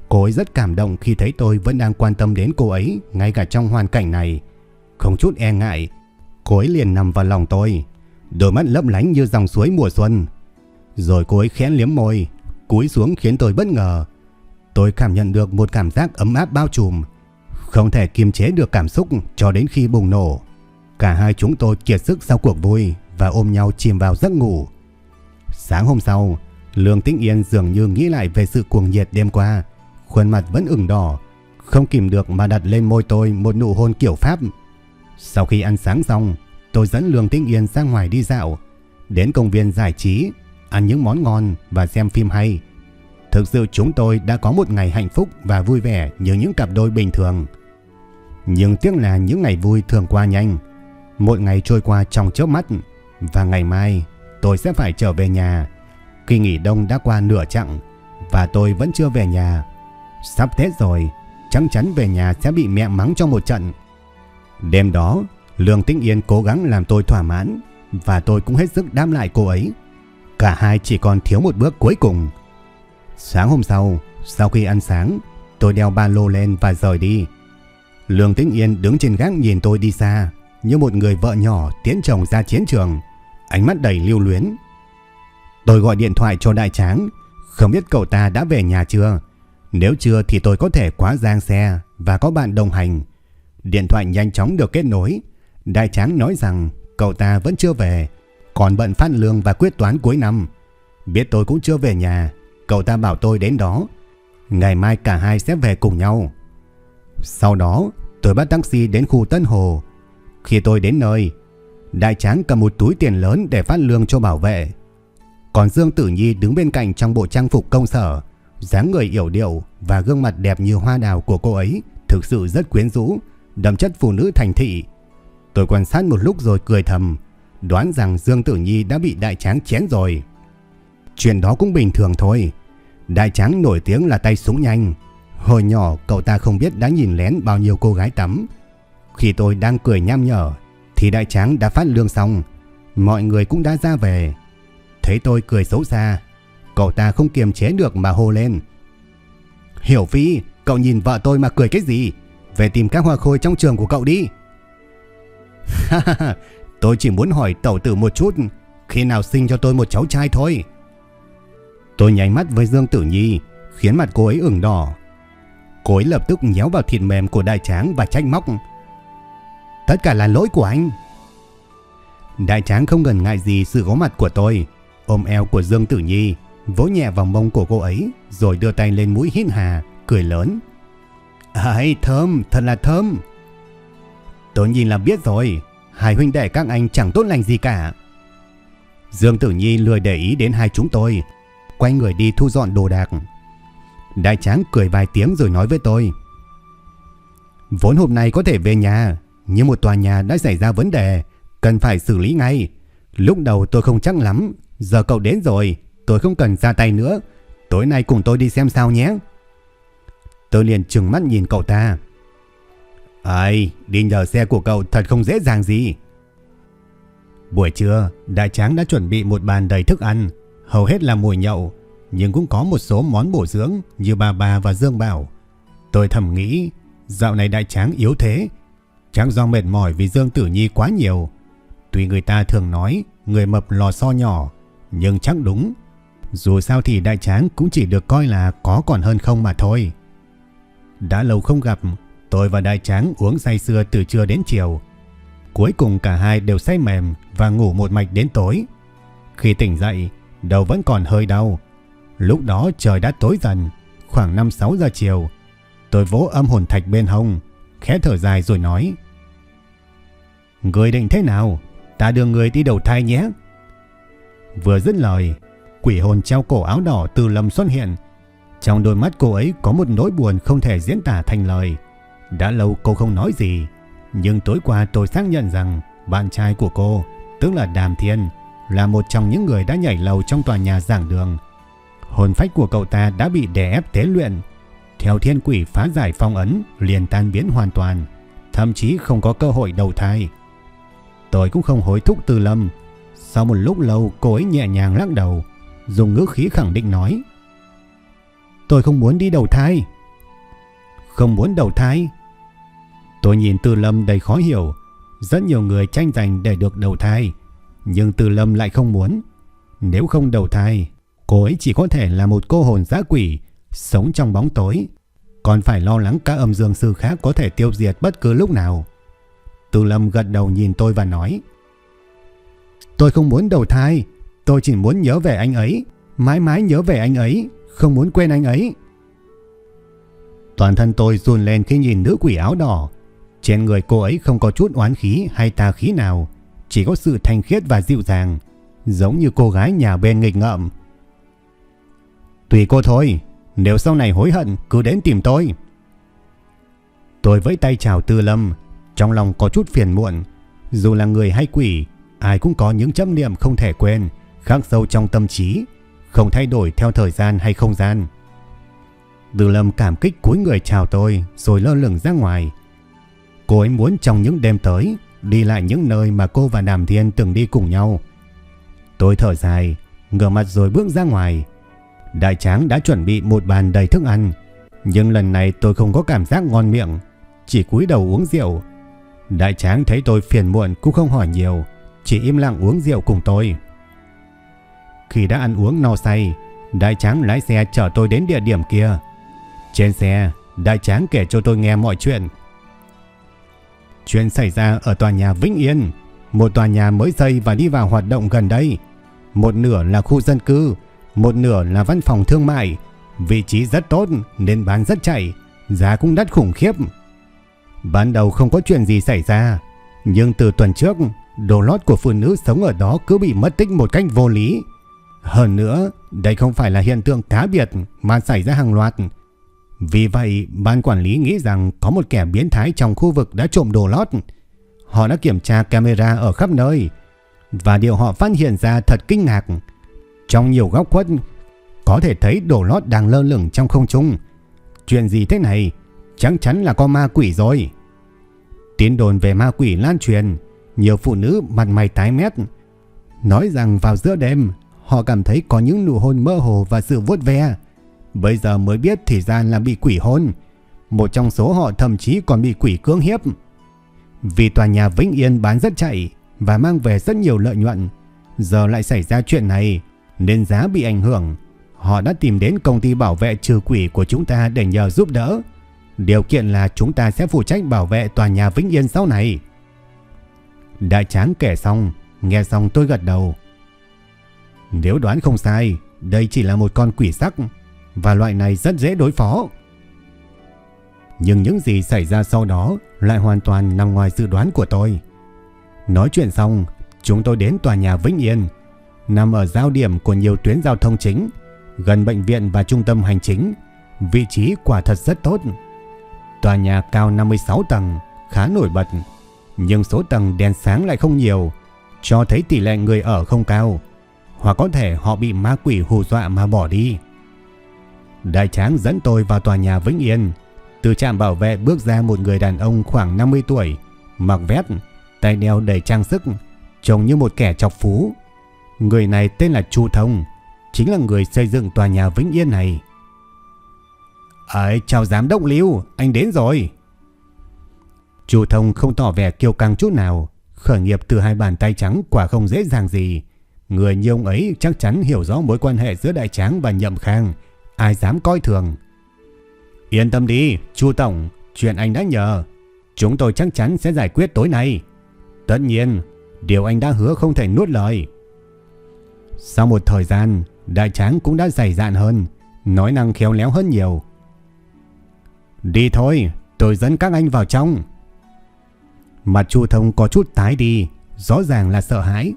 Cô ấy rất cảm động khi thấy tôi vẫn đang quan tâm đến cô ấy ngay cả trong hoàn cảnh này. Không chút e ngại, cô ấy liền nằm vào lòng tôi, đôi mắt lấp lánh như dòng suối mùa xuân. Rồi cô ấy khẽ liếm môi, cúi xuống khiến tôi bất ngờ. Tôi cảm nhận được một cảm giác ấm áp bao trùm, không thể kiềm chế được cảm xúc cho đến khi bùng nổ. Cả hai chúng tôi kiệt sức sau cuộc vui và ôm nhau chìm vào giấc ngủ. Sáng hôm sau, Lương Tĩnh Yên dường như nghĩ lại về sự cuồng nhiệt đêm qua, khuôn mặt vẫn ửng đỏ, không kìm được mà đặt lên môi tôi một nụ hôn kiểu Pháp. Sau khi ăn sáng xong, tôi dẫn Lương Tĩnh Yên ra ngoài đi dạo, đến công viên giải trí, ăn những món ngon và xem phim hay. Thực sự chúng tôi đã có một ngày hạnh phúc và vui vẻ như những cặp đôi bình thường. Nhưng tiếc là những ngày vui thường qua nhanh. Một ngày trôi qua trong chớp mắt và ngày mai tôi sẽ phải trở về nhà. Kỳ nghỉ đông đã qua nửa chặng và tôi vẫn chưa về nhà. Sắp Tết rồi, chắc chắn về nhà sẽ bị mẹ mắng cho một trận. Đêm đó, Lương Tĩnh Yên cố gắng làm tôi thỏa mãn và tôi cũng hết sức đam lại cô ấy. Cả hai chỉ còn thiếu một bước cuối cùng. Sáng hôm sau, sau khi ăn sáng, tôi đeo ba lô lên và rời đi. Lương Tĩnh Yên đứng trên gác nhìn tôi đi xa, như một người vợ nhỏ tiến chồng ra chiến trường, ánh mắt đầy lưu luyến. Tôi gọi điện thoại cho đại tráng, không biết cậu ta đã về nhà chưa. Nếu chưa thì tôi có thể quá giang xe và có bạn đồng hành. Điện thoại nhanh chóng được kết nối. Đại tráng nói rằng cậu ta vẫn chưa về, còn bận phát lương và quyết toán cuối năm. Biết tôi cũng chưa về nhà, cậu ta bảo tôi đến đó. Ngày mai cả hai sẽ về cùng nhau. Sau đó, tôi bắt taxi đến khu Tân Hồ. Khi tôi đến nơi, đại tráng cầm một túi tiền lớn để phát lương cho bảo vệ. Còn Dương Tử Nhi đứng bên cạnh trong bộ trang phục công sở, dáng người yểu điệu và gương mặt đẹp như hoa đào của cô ấy thực sự rất quyến rũ, đậm chất phụ nữ thành thị. Tôi quan sát một lúc rồi cười thầm, đoán rằng Dương Tử Nhi đã bị đại tráng chén rồi. Chuyện đó cũng bình thường thôi. Đại tráng nổi tiếng là tay súng nhanh. Hồi nhỏ cậu ta không biết đã nhìn lén bao nhiêu cô gái tắm. Khi tôi đang cười nham nhở thì đại tráng đã phát lương xong. Mọi người cũng đã ra về. Thấy tôi cười xấu xa, cậu ta không kiềm chế được mà hô lên. Hiểu Phi, cậu nhìn vợ tôi mà cười cái gì? Về tìm các hoa khôi trong trường của cậu đi. tôi chỉ muốn hỏi tẩu tử một chút, khi nào sinh cho tôi một cháu trai thôi. Tôi nháy mắt với Dương Tử Nhi, khiến mặt cô ấy ửng đỏ. Cô ấy lập tức nhéo vào thịt mềm của đại tráng và trách móc. Tất cả là lỗi của anh. Đại tráng không ngần ngại gì sự có mặt của tôi, ôm eo của Dương Tử Nhi, vỗ nhẹ vào mông của cô ấy, rồi đưa tay lên mũi hít hà, cười lớn. Ây, thơm, thật là thơm. Tôi nhìn là biết rồi, hai huynh đệ các anh chẳng tốt lành gì cả. Dương Tử Nhi lười để ý đến hai chúng tôi, quay người đi thu dọn đồ đạc. Đại tráng cười vài tiếng rồi nói với tôi. Vốn hôm nay có thể về nhà, nhưng một tòa nhà đã xảy ra vấn đề, cần phải xử lý ngay. Lúc đầu tôi không chắc lắm, giờ cậu đến rồi, tôi không cần ra tay nữa. Tối nay cùng tôi đi xem sao nhé. Tôi liền trừng mắt nhìn cậu ta. Ai, đi nhờ xe của cậu thật không dễ dàng gì. Buổi trưa, đại tráng đã chuẩn bị một bàn đầy thức ăn, hầu hết là mùi nhậu, nhưng cũng có một số món bổ dưỡng như bà bà và Dương Bảo. Tôi thầm nghĩ, dạo này đại tráng yếu thế, chắc do mệt mỏi vì Dương Tử Nhi quá nhiều. Tuy người ta thường nói người mập lò xo nhỏ, nhưng chắc đúng. Dù sao thì đại tráng cũng chỉ được coi là có còn hơn không mà thôi. Đã lâu không gặp, tôi và đại tráng uống say sưa từ trưa đến chiều. Cuối cùng cả hai đều say mềm và ngủ một mạch đến tối. Khi tỉnh dậy, đầu vẫn còn hơi đau. Lúc đó trời đã tối dần, khoảng 5-6 giờ chiều. Tôi vỗ âm hồn thạch bên hông, khẽ thở dài rồi nói. Người định thế nào? Ta đưa người đi đầu thai nhé. Vừa dứt lời, quỷ hồn treo cổ áo đỏ từ lầm xuất hiện. Trong đôi mắt cô ấy có một nỗi buồn không thể diễn tả thành lời. Đã lâu cô không nói gì, nhưng tối qua tôi xác nhận rằng bạn trai của cô, tức là Đàm Thiên, là một trong những người đã nhảy lầu trong tòa nhà giảng đường. Hồn phách của cậu ta đã bị đè ép tế luyện. Theo thiên quỷ phá giải phong ấn, liền tan biến hoàn toàn, thậm chí không có cơ hội đầu thai. Tôi cũng không hối thúc từ Lâm. Sau một lúc lâu cô ấy nhẹ nhàng lắc đầu, dùng ngữ khí khẳng định nói. Tôi không muốn đi đầu thai, Không muốn đầu thai? Tôi nhìn Tư Lâm đầy khó hiểu. Rất nhiều người tranh giành để được đầu thai. Nhưng Tư Lâm lại không muốn. Nếu không đầu thai, cô ấy chỉ có thể là một cô hồn dã quỷ, sống trong bóng tối. Còn phải lo lắng các âm dương sư khác có thể tiêu diệt bất cứ lúc nào. Tư Lâm gật đầu nhìn tôi và nói. Tôi không muốn đầu thai, tôi chỉ muốn nhớ về anh ấy, mãi mãi nhớ về anh ấy, không muốn quên anh ấy. Toàn thân tôi run lên khi nhìn nữ quỷ áo đỏ. Trên người cô ấy không có chút oán khí hay tà khí nào, chỉ có sự thanh khiết và dịu dàng, giống như cô gái nhà bên nghịch ngợm. Tùy cô thôi, nếu sau này hối hận cứ đến tìm tôi. Tôi với tay chào Tư Lâm, trong lòng có chút phiền muộn. Dù là người hay quỷ, ai cũng có những chấp niệm không thể quên, khắc sâu trong tâm trí, không thay đổi theo thời gian hay không gian. Tư Lâm cảm kích cúi người chào tôi rồi lơ lửng ra ngoài. Cô ấy muốn trong những đêm tới đi lại những nơi mà cô và Đàm Thiên từng đi cùng nhau. Tôi thở dài, ngửa mặt rồi bước ra ngoài. Đại tráng đã chuẩn bị một bàn đầy thức ăn, nhưng lần này tôi không có cảm giác ngon miệng, chỉ cúi đầu uống rượu. Đại tráng thấy tôi phiền muộn cũng không hỏi nhiều, chỉ im lặng uống rượu cùng tôi. Khi đã ăn uống no say, đại tráng lái xe chở tôi đến địa điểm kia. Trên xe, đại tráng kể cho tôi nghe mọi chuyện. Chuyện xảy ra ở tòa nhà Vĩnh Yên, một tòa nhà mới xây và đi vào hoạt động gần đây. Một nửa là khu dân cư, một nửa là văn phòng thương mại. Vị trí rất tốt nên bán rất chạy, giá cũng đắt khủng khiếp. Ban đầu không có chuyện gì xảy ra, nhưng từ tuần trước, đồ lót của phụ nữ sống ở đó cứ bị mất tích một cách vô lý. Hơn nữa, đây không phải là hiện tượng cá biệt mà xảy ra hàng loạt. Vì vậy, ban quản lý nghĩ rằng có một kẻ biến thái trong khu vực đã trộm đồ lót. Họ đã kiểm tra camera ở khắp nơi và điều họ phát hiện ra thật kinh ngạc. Trong nhiều góc khuất có thể thấy đồ lót đang lơ lửng trong không trung. Chuyện gì thế này? Chắc chắn là có ma quỷ rồi. Tiến đồn về ma quỷ lan truyền, nhiều phụ nữ mặt mày tái mét nói rằng vào giữa đêm họ cảm thấy có những nụ hôn mơ hồ và sự vuốt ve. Bây giờ mới biết thì ra là bị quỷ hôn. Một trong số họ thậm chí còn bị quỷ cưỡng hiếp. Vì tòa nhà Vĩnh Yên bán rất chạy và mang về rất nhiều lợi nhuận. Giờ lại xảy ra chuyện này nên giá bị ảnh hưởng. Họ đã tìm đến công ty bảo vệ trừ quỷ của chúng ta để nhờ giúp đỡ. Điều kiện là chúng ta sẽ phụ trách bảo vệ tòa nhà Vĩnh Yên sau này. Đại tráng kể xong, nghe xong tôi gật đầu. Nếu đoán không sai, đây chỉ là một con quỷ sắc và loại này rất dễ đối phó. Nhưng những gì xảy ra sau đó lại hoàn toàn nằm ngoài dự đoán của tôi. Nói chuyện xong, chúng tôi đến tòa nhà Vĩnh Yên, nằm ở giao điểm của nhiều tuyến giao thông chính, gần bệnh viện và trung tâm hành chính. Vị trí quả thật rất tốt. Tòa nhà cao 56 tầng, khá nổi bật, nhưng số tầng đèn sáng lại không nhiều, cho thấy tỷ lệ người ở không cao, hoặc có thể họ bị ma quỷ hù dọa mà bỏ đi. Đại tráng dẫn tôi vào tòa nhà Vĩnh Yên. Từ trạm bảo vệ bước ra một người đàn ông khoảng 50 tuổi, mặc vest, tay đeo đầy trang sức, trông như một kẻ chọc phú. Người này tên là Chu Thông, chính là người xây dựng tòa nhà Vĩnh Yên này. Ấy, chào giám đốc Lưu, anh đến rồi. Chu Thông không tỏ vẻ kiêu căng chút nào, khởi nghiệp từ hai bàn tay trắng quả không dễ dàng gì. Người như ông ấy chắc chắn hiểu rõ mối quan hệ giữa Đại Tráng và Nhậm Khang, ai dám coi thường. Yên tâm đi, Chu Tổng, chuyện anh đã nhờ, chúng tôi chắc chắn sẽ giải quyết tối nay. Tất nhiên, điều anh đã hứa không thể nuốt lời. Sau một thời gian, Đại Tráng cũng đã dày dạn hơn, nói năng khéo léo hơn nhiều. Đi thôi, tôi dẫn các anh vào trong. Mặt Chu Thông có chút tái đi, rõ ràng là sợ hãi.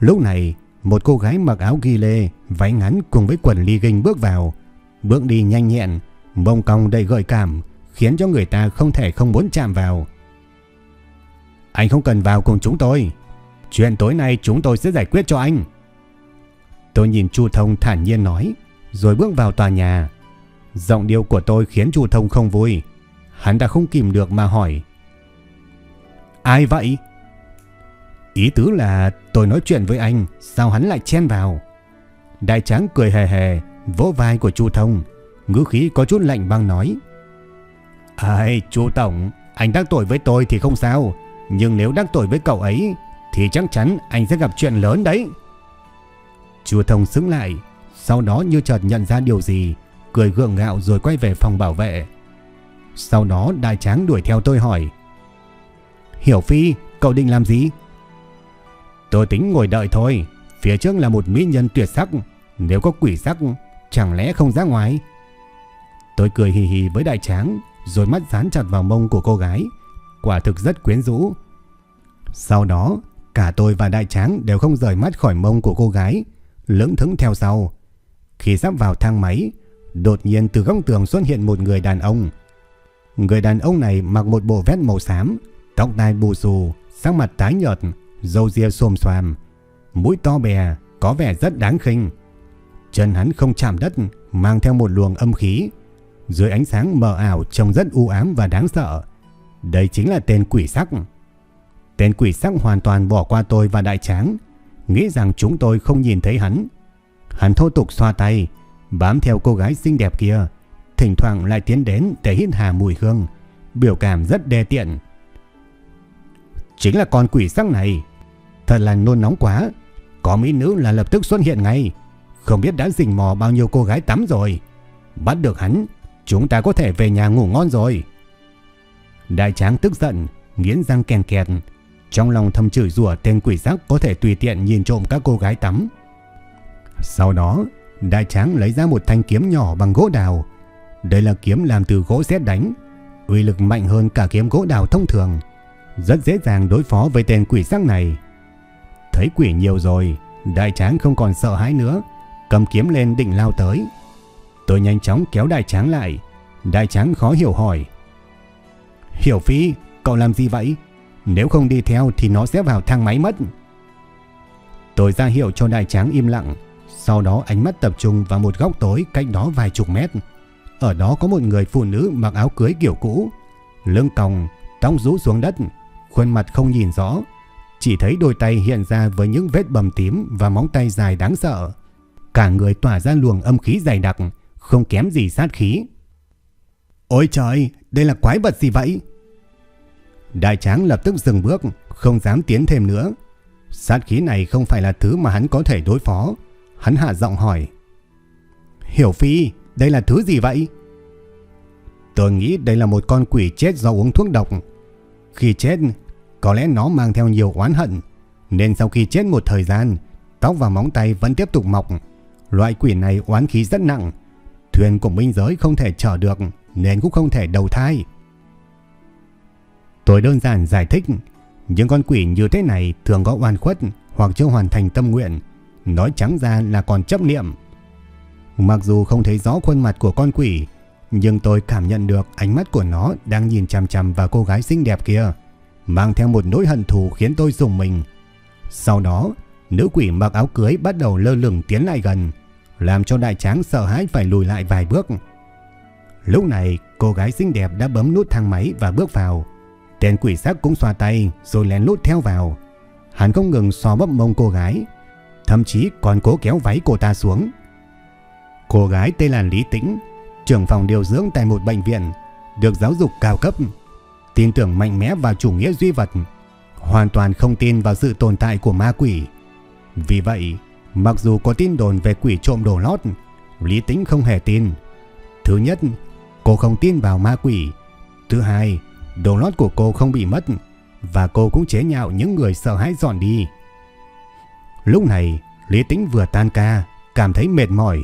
Lúc này, một cô gái mặc áo ghi lê, váy ngắn cùng với quần ly ginh bước vào. Bước đi nhanh nhẹn, bông cong đầy gợi cảm, khiến cho người ta không thể không muốn chạm vào. Anh không cần vào cùng chúng tôi. Chuyện tối nay chúng tôi sẽ giải quyết cho anh. Tôi nhìn Chu Thông thản nhiên nói, rồi bước vào tòa nhà. Giọng điệu của tôi khiến Chu Thông không vui. Hắn đã không kìm được mà hỏi. Ai vậy? Ý tứ là tôi nói chuyện với anh, sao hắn lại chen vào? Đại tráng cười hề hề, vỗ vai của Chu Thông, ngữ khí có chút lạnh băng nói. Ai, chú Tổng, anh đắc tội với tôi thì không sao. Nhưng nếu đắc tội với cậu ấy thì chắc chắn anh sẽ gặp chuyện lớn đấy. Chú Thông xứng lại, sau đó như chợt nhận ra điều gì, cười gượng gạo rồi quay về phòng bảo vệ. Sau đó đại tráng đuổi theo tôi hỏi. Hiểu Phi, cậu định làm gì? Tôi tính ngồi đợi thôi, phía trước là một mỹ nhân tuyệt sắc, nếu có quỷ sắc, chẳng lẽ không ra ngoài? Tôi cười hì hì với đại tráng, rồi mắt dán chặt vào mông của cô gái, quả thực rất quyến rũ. Sau đó, cả tôi và đại tráng đều không rời mắt khỏi mông của cô gái, lưỡng thững theo sau. Khi sắp vào thang máy, đột nhiên từ góc tường xuất hiện một người đàn ông. Người đàn ông này mặc một bộ vest màu xám, tóc tai bù xù, sắc mặt tái nhợt, râu ria xồm xoàm, mũi to bè, có vẻ rất đáng khinh. Chân hắn không chạm đất, mang theo một luồng âm khí. Dưới ánh sáng mờ ảo trông rất u ám và đáng sợ. Đây chính là tên quỷ sắc. Tên quỷ sắc hoàn toàn bỏ qua tôi và đại tráng, nghĩ rằng chúng tôi không nhìn thấy hắn. Hắn thô tục xoa tay, bám theo cô gái xinh đẹp kia, thỉnh thoảng lại tiến đến để hít hà mùi hương, biểu cảm rất đê tiện. Chính là con quỷ sắc này, thật là nôn nóng quá, có mỹ nữ là lập tức xuất hiện ngay, không biết đã rình mò bao nhiêu cô gái tắm rồi. Bắt được hắn, chúng ta có thể về nhà ngủ ngon rồi. Đại tráng tức giận, nghiến răng kèn kẹt, trong lòng thầm chửi rủa tên quỷ sắc có thể tùy tiện nhìn trộm các cô gái tắm. Sau đó, đại tráng lấy ra một thanh kiếm nhỏ bằng gỗ đào. Đây là kiếm làm từ gỗ xét đánh, uy lực mạnh hơn cả kiếm gỗ đào thông thường, rất dễ dàng đối phó với tên quỷ sắc này. Thấy quỷ nhiều rồi, đại tráng không còn sợ hãi nữa, cầm kiếm lên định lao tới. Tôi nhanh chóng kéo đại tráng lại, đại tráng khó hiểu hỏi. Hiểu Phi, cậu làm gì vậy? Nếu không đi theo thì nó sẽ vào thang máy mất. Tôi ra hiệu cho đại tráng im lặng. Sau đó ánh mắt tập trung vào một góc tối cách đó vài chục mét. Ở đó có một người phụ nữ mặc áo cưới kiểu cũ. Lưng còng, tóc rũ xuống đất, khuôn mặt không nhìn rõ. Chỉ thấy đôi tay hiện ra với những vết bầm tím và móng tay dài đáng sợ. Cả người tỏa ra luồng âm khí dày đặc, không kém gì sát khí. Ôi trời, đây là quái vật gì vậy? Đại tráng lập tức dừng bước, không dám tiến thêm nữa. Sát khí này không phải là thứ mà hắn có thể đối phó. Hắn hạ giọng hỏi. Hiểu Phi, đây là thứ gì vậy? Tôi nghĩ đây là một con quỷ chết do uống thuốc độc. Khi chết, có lẽ nó mang theo nhiều oán hận. Nên sau khi chết một thời gian, tóc và móng tay vẫn tiếp tục mọc. Loại quỷ này oán khí rất nặng. Thuyền của minh giới không thể chở được nên cũng không thể đầu thai. Tôi đơn giản giải thích, những con quỷ như thế này thường có oan khuất hoặc chưa hoàn thành tâm nguyện, nói trắng ra là còn chấp niệm. Mặc dù không thấy rõ khuôn mặt của con quỷ, nhưng tôi cảm nhận được ánh mắt của nó đang nhìn chằm chằm vào cô gái xinh đẹp kia, mang theo một nỗi hận thù khiến tôi rùng mình. Sau đó, nữ quỷ mặc áo cưới bắt đầu lơ lửng tiến lại gần, làm cho đại tráng sợ hãi phải lùi lại vài bước. Lúc này, cô gái xinh đẹp đã bấm nút thang máy và bước vào. Tên quỷ sắc cũng xoa tay rồi lén lút theo vào. Hắn không ngừng xò bắp mông cô gái, thậm chí còn cố kéo váy cô ta xuống. Cô gái tên là Lý Tĩnh, trưởng phòng điều dưỡng tại một bệnh viện, được giáo dục cao cấp, tin tưởng mạnh mẽ vào chủ nghĩa duy vật, hoàn toàn không tin vào sự tồn tại của ma quỷ. Vì vậy, mặc dù có tin đồn về quỷ trộm đồ lót, Lý Tĩnh không hề tin. Thứ nhất, cô không tin vào ma quỷ. Thứ hai, đồ lót của cô không bị mất và cô cũng chế nhạo những người sợ hãi dọn đi. Lúc này, Lý Tĩnh vừa tan ca, cảm thấy mệt mỏi,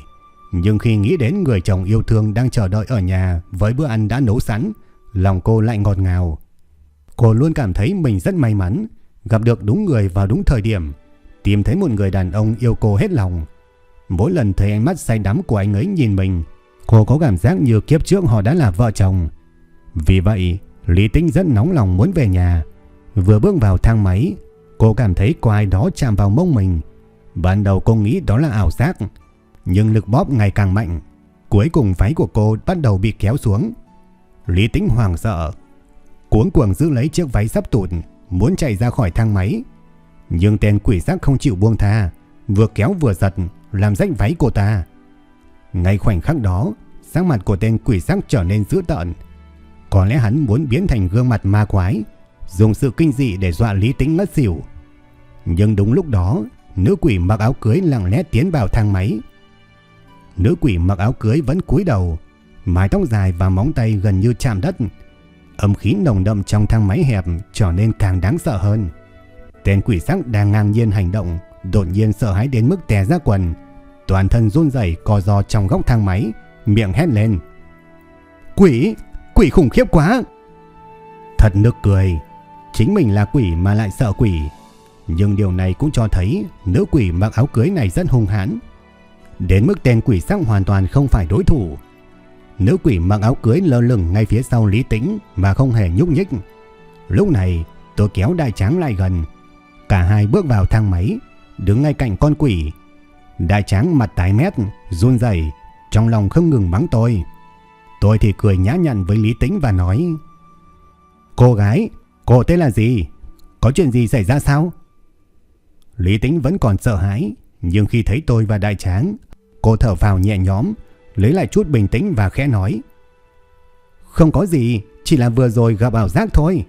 nhưng khi nghĩ đến người chồng yêu thương đang chờ đợi ở nhà với bữa ăn đã nấu sẵn, lòng cô lại ngọt ngào. Cô luôn cảm thấy mình rất may mắn, gặp được đúng người vào đúng thời điểm, tìm thấy một người đàn ông yêu cô hết lòng. Mỗi lần thấy ánh mắt say đắm của anh ấy nhìn mình, cô có cảm giác như kiếp trước họ đã là vợ chồng. Vì vậy, Lý Tĩnh rất nóng lòng muốn về nhà. Vừa bước vào thang máy, cô cảm thấy có ai đó chạm vào mông mình. Ban đầu cô nghĩ đó là ảo giác, nhưng lực bóp ngày càng mạnh. Cuối cùng váy của cô bắt đầu bị kéo xuống. Lý Tĩnh hoảng sợ, cuống cuồng giữ lấy chiếc váy sắp tụt, muốn chạy ra khỏi thang máy. Nhưng tên quỷ giác không chịu buông tha, vừa kéo vừa giật, làm rách váy cô ta. Ngay khoảnh khắc đó, sắc mặt của tên quỷ giác trở nên dữ tợn, Có lẽ hắn muốn biến thành gương mặt ma quái, dùng sự kinh dị để dọa Lý Tĩnh ngất xỉu. Nhưng đúng lúc đó, nữ quỷ mặc áo cưới lặng lẽ tiến vào thang máy. Nữ quỷ mặc áo cưới vẫn cúi đầu, mái tóc dài và móng tay gần như chạm đất. Âm khí nồng đậm trong thang máy hẹp trở nên càng đáng sợ hơn. Tên quỷ sắc đang ngang nhiên hành động, đột nhiên sợ hãi đến mức tè ra quần. Toàn thân run rẩy co do trong góc thang máy, miệng hét lên. Quỷ! Quỷ khủng khiếp quá! Thật nực cười, chính mình là quỷ mà lại sợ quỷ. Nhưng điều này cũng cho thấy nữ quỷ mặc áo cưới này rất hung hãn. Đến mức tên quỷ sắc hoàn toàn không phải đối thủ. Nữ quỷ mặc áo cưới lơ lửng ngay phía sau Lý Tĩnh mà không hề nhúc nhích. Lúc này tôi kéo đại tráng lại gần. Cả hai bước vào thang máy, đứng ngay cạnh con quỷ. Đại tráng mặt tái mét, run rẩy, trong lòng không ngừng mắng tôi. Tôi thì cười nhã nhặn với Lý Tĩnh và nói Cô gái, cô tên là gì? Có chuyện gì xảy ra sao? Lý Tĩnh vẫn còn sợ hãi, nhưng khi thấy tôi và đại tráng, cô thở vào nhẹ nhõm, lấy lại chút bình tĩnh và khẽ nói. Không có gì, chỉ là vừa rồi gặp ảo giác thôi.